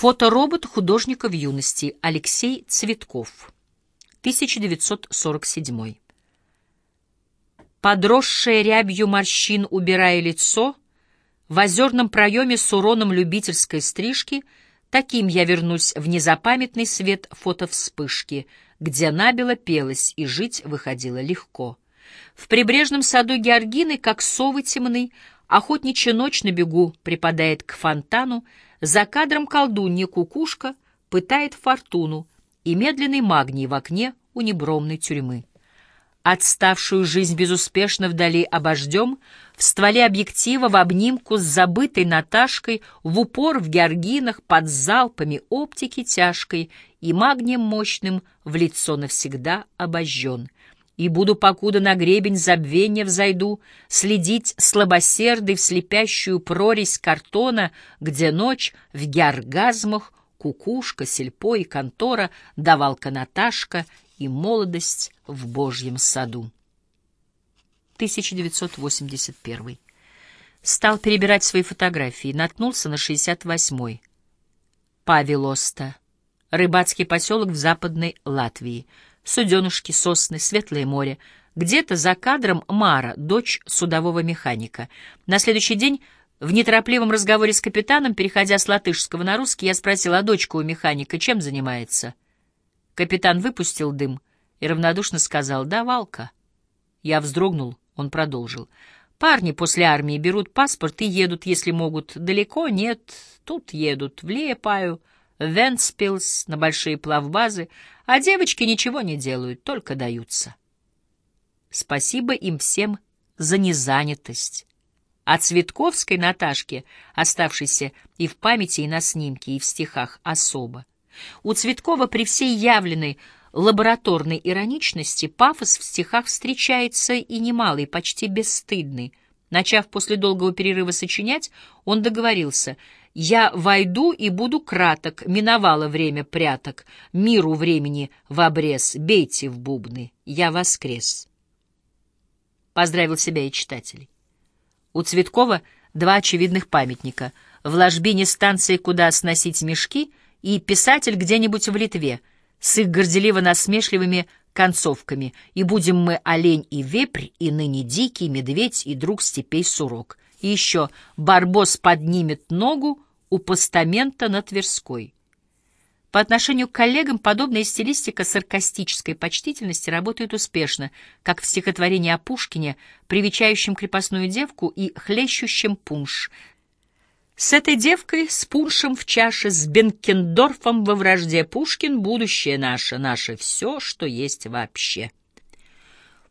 Фоторобот художника в юности Алексей Цветков. 1947. Подросшее рябью морщин, убирая лицо, в озерном проеме с уроном любительской стрижки, таким я вернусь в незапамятный свет фотовспышки, где набело пелось и жить выходило легко. В прибрежном саду Георгины, как совы темны, охотничья ночь на бегу припадает к фонтану, за кадром колдунья кукушка пытает фортуну и медленный магний в окне у небромной тюрьмы. Отставшую жизнь безуспешно вдали обождем, в стволе объектива в обнимку с забытой Наташкой, в упор в георгинах под залпами оптики тяжкой и магнием мощным в лицо навсегда обожжен — и буду, покуда на гребень забвения взойду, следить слабосердой в слепящую прорезь картона, где ночь в георгазмах, кукушка, сельпо и контора, давалка Наташка и молодость в Божьем саду. 1981. Стал перебирать свои фотографии, наткнулся на 68-й. Павелоста. Рыбацкий поселок в Западной Латвии — суденушки, сосны, светлое море. Где-то за кадром Мара, дочь судового механика. На следующий день в неторопливом разговоре с капитаном, переходя с латышского на русский, я спросил, а дочка у механика чем занимается? Капитан выпустил дым и равнодушно сказал, да, Валка. Я вздрогнул, он продолжил. Парни после армии берут паспорт и едут, если могут. Далеко нет, тут едут, в Лиепаю, в Вентспилс, на большие плавбазы, а девочки ничего не делают, только даются. Спасибо им всем за незанятость. А Цветковской Наташке, оставшейся и в памяти, и на снимке, и в стихах, особо. У Цветкова при всей явленной лабораторной ироничности пафос в стихах встречается и немалый, почти бесстыдный. Начав после долгого перерыва сочинять, он договорился — я войду и буду краток, миновало время пряток, миру времени в обрез, бейте в бубны, я воскрес. Поздравил себя и читателей. У Цветкова два очевидных памятника. В ложбине станции «Куда сносить мешки» и писатель где-нибудь в Литве с их горделиво-насмешливыми концовками «И будем мы олень и вепрь, и ныне дикий медведь, и друг степей сурок». И еще Барбос поднимет ногу у постамента на Тверской. По отношению к коллегам подобная стилистика саркастической почтительности работает успешно, как в стихотворении о Пушкине, привечающем крепостную девку и хлещущем пунш. С этой девкой, с пуншем в чаше, с Бенкендорфом во вражде Пушкин — будущее наше, наше все, что есть вообще.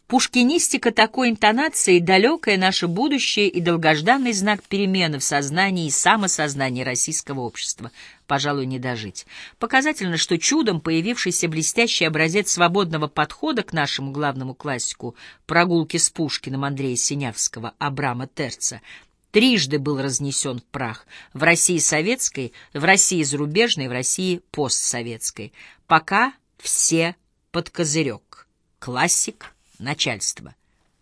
Пушкинистика такой интонации — далекое наше будущее и долгожданный знак перемены в сознании и самосознании российского общества. Пожалуй, не дожить. Показательно, что чудом появившийся блестящий образец свободного подхода к нашему главному классику «Прогулки с Пушкиным» Андрея Синявского, Абрама Терца, трижды был разнесен в прах в России советской, в России зарубежной, в России постсоветской. Пока все под козырек. Классик — начальства.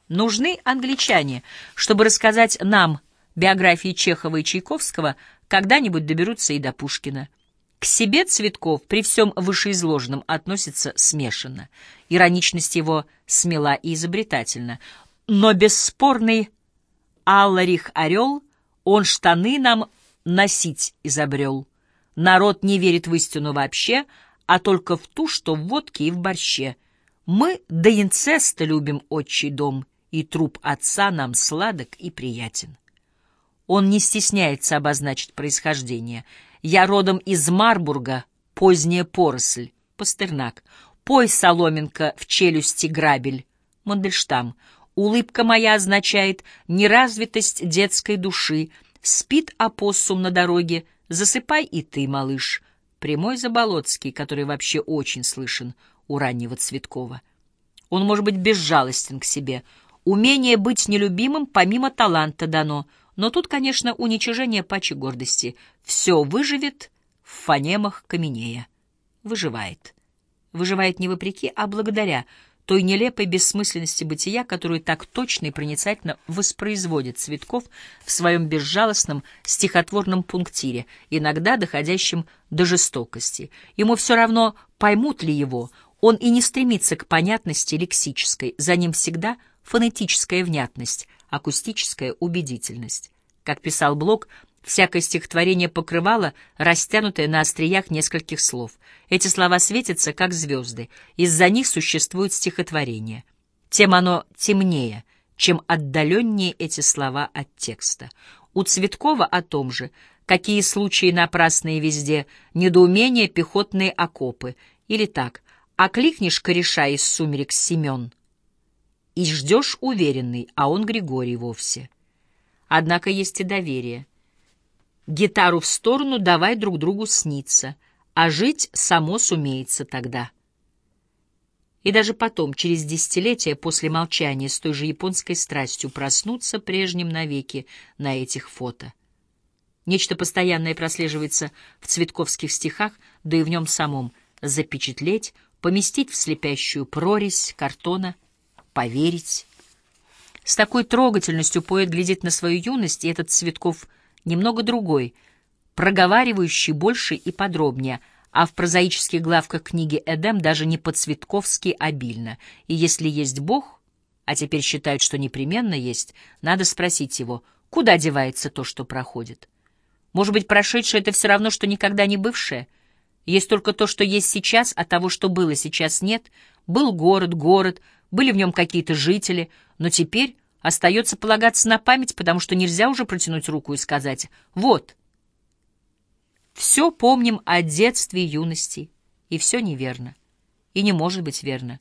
Нужны англичане, чтобы рассказать нам биографии Чехова и Чайковского, когда-нибудь доберутся и до Пушкина. К себе Цветков при всем вышеизложенном относится смешанно. Ироничность его смела и изобретательна. Но бесспорный Алларих-орел, он штаны нам носить изобрел. Народ не верит в истину вообще, а только в ту, что в водке и в борще — мы до инцеста любим отчий дом, и труп отца нам сладок и приятен. Он не стесняется обозначить происхождение. Я родом из Марбурга, поздняя поросль, Пастернак. Пой, соломинка, в челюсти грабель, Мандельштам. Улыбка моя означает неразвитость детской души. Спит опоссум на дороге, засыпай и ты, малыш. Прямой Заболоцкий, который вообще очень слышен у раннего Цветкова. Он может быть безжалостен к себе. Умение быть нелюбимым помимо таланта дано, но тут, конечно, уничижение пачи гордости. Все выживет в фонемах каменея. Выживает. Выживает не вопреки, а благодаря. той нелепой бессмысленности бытия, которую так точно и проницательно воспроизводит Цветков в своем безжалостном стихотворном пунктире, иногда доходящем до жестокости. Ему все равно, поймут ли его, он и не стремится к понятности лексической, за ним всегда фонетическая внятность, акустическая убедительность. Как писал Блок, Всякое стихотворение покрывало, растянутое на остриях нескольких слов. Эти слова светятся, как звезды. Из-за них существует стихотворение. Тем оно темнее, чем отдаленнее эти слова от текста. У Цветкова о том же, какие случаи напрасные везде, недоумение пехотные окопы. Или так, окликнешь кореша из сумерек Семен и ждешь уверенный, а он Григорий вовсе. Однако есть и доверие — Гитару в сторону, давай друг другу сниться, а жить само сумеется тогда. И даже потом, через десятилетия после молчания, с той же японской страстью проснуться прежним навеки на этих фото. Нечто постоянное прослеживается в цветковских стихах, да и в нем самом. Запечатлеть, поместить в слепящую прорезь картона, поверить. С такой трогательностью поэт глядит на свою юность, и этот Цветков немного другой, проговаривающий больше и подробнее, а в прозаических главках книги Эдем даже не по-цветковски обильно. И если есть Бог, а теперь считают, что непременно есть, надо спросить его, куда девается то, что проходит. Может быть, прошедшее — это все равно, что никогда не бывшее? Есть только то, что есть сейчас, а того, что было, сейчас нет. Был город, город, были в нем какие-то жители, но теперь Остается полагаться на память, потому что нельзя уже протянуть руку и сказать «Вот». Все помним о детстве и юности, и все неверно. И не может быть верно.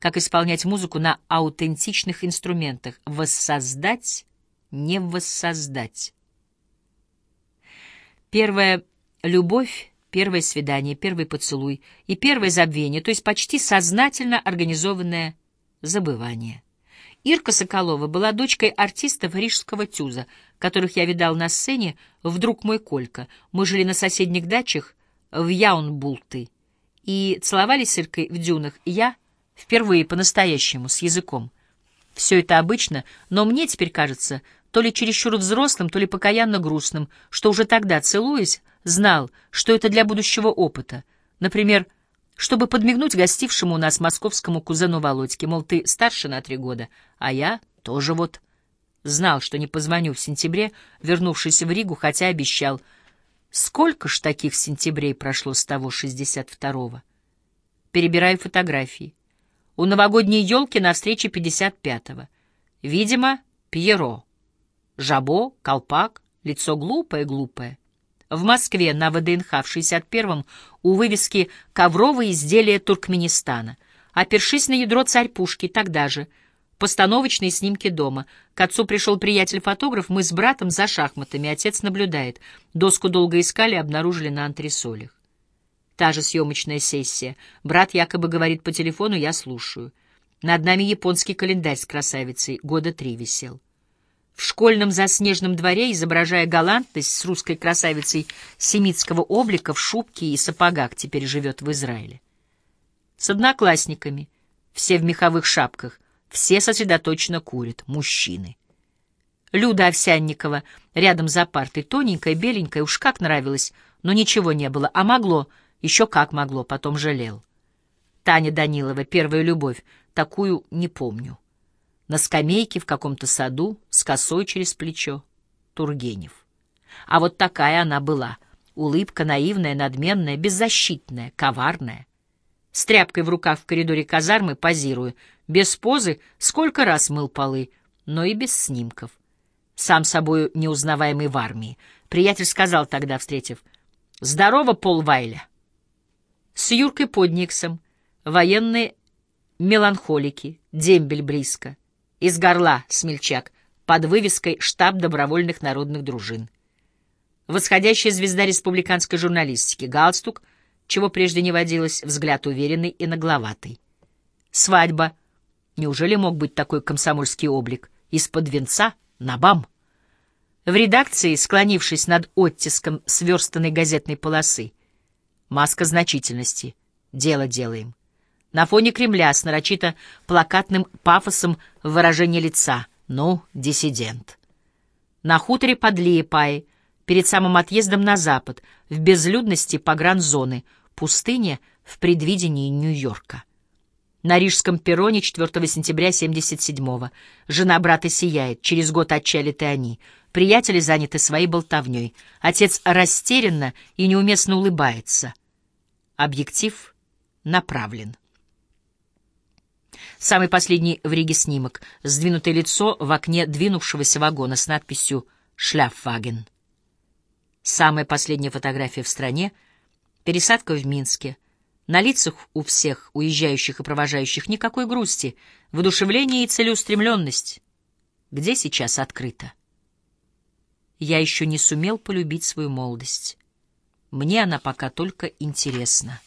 Как исполнять музыку на аутентичных инструментах. Воссоздать, не воссоздать. Первая любовь, первое свидание, первый поцелуй и первое забвение, то есть почти сознательно организованное забывание. Ирка Соколова была дочкой артистов рижского тюза, которых я видал на сцене «Вдруг мой Колька». Мы жили на соседних дачах в Яунбулты и целовались с Иркой в дюнах, я впервые по-настоящему, с языком. Все это обычно, но мне теперь кажется то ли чересчур взрослым, то ли покаянно грустным, что уже тогда, целуясь, знал, что это для будущего опыта. Например, чтобы подмигнуть гостившему у нас московскому кузену Володьке, мол, ты старше на три года, а я тоже вот. Знал, что не позвоню в сентябре, вернувшись в Ригу, хотя обещал. Сколько ж таких сентябрей прошло с того шестьдесят второго? Перебираю фотографии. У новогодней елки на встрече пятьдесят пятого. Видимо, Пьеро. Жабо, колпак, лицо глупое-глупое. В Москве на ВДНХ в 61-м у вывески «Ковровые изделия Туркменистана». Опершись на ядро царь Пушки, тогда же. Постановочные снимки дома. К отцу пришел приятель-фотограф, мы с братом за шахматами, отец наблюдает. Доску долго искали, обнаружили на антресолях. Та же съемочная сессия. Брат якобы говорит по телефону, я слушаю. Над нами японский календарь с красавицей, года три висел. В школьном заснеженном дворе, изображая галантность с русской красавицей семитского облика в шубке и сапогах, теперь живет в Израиле. С одноклассниками, все в меховых шапках, все сосредоточенно курят, мужчины. Люда Овсянникова рядом за партой, тоненькая, беленькая, уж как нравилась, но ничего не было, а могло, еще как могло, потом жалел. Таня Данилова, первая любовь, такую не помню на скамейке в каком-то саду с косой через плечо. Тургенев. А вот такая она была. Улыбка наивная, надменная, беззащитная, коварная. С тряпкой в руках в коридоре казармы позирую. Без позы сколько раз мыл полы, но и без снимков. Сам собою неузнаваемый в армии. Приятель сказал тогда, встретив, «Здорово, Пол Вайля!» С Юркой Подниксом, военные меланхолики, дембель близко — из горла смельчак под вывеской «Штаб добровольных народных дружин». Восходящая звезда республиканской журналистики, галстук, чего прежде не водилось, взгляд уверенный и нагловатый. Свадьба. Неужели мог быть такой комсомольский облик? Из-под венца на бам. В редакции, склонившись над оттиском сверстанной газетной полосы, маска значительности. Дело делаем. На фоне Кремля с нарочито плакатным пафосом выражение лица. Ну, диссидент. На хуторе под Лиепай, перед самым отъездом на запад, в безлюдности погранзоны, пустыне в предвидении Нью-Йорка. На рижском перроне 4 сентября 77-го. Жена брата сияет, через год отчалят и они. Приятели заняты своей болтовней. Отец растерянно и неуместно улыбается. Объектив направлен. Самый последний в Риге снимок. Сдвинутое лицо в окне двинувшегося вагона с надписью «Шляфваген». Самая последняя фотография в стране — пересадка в Минске. На лицах у всех, уезжающих и провожающих, никакой грусти, воодушевление и целеустремленность. Где сейчас открыто? Я еще не сумел полюбить свою молодость. Мне она пока только интересна.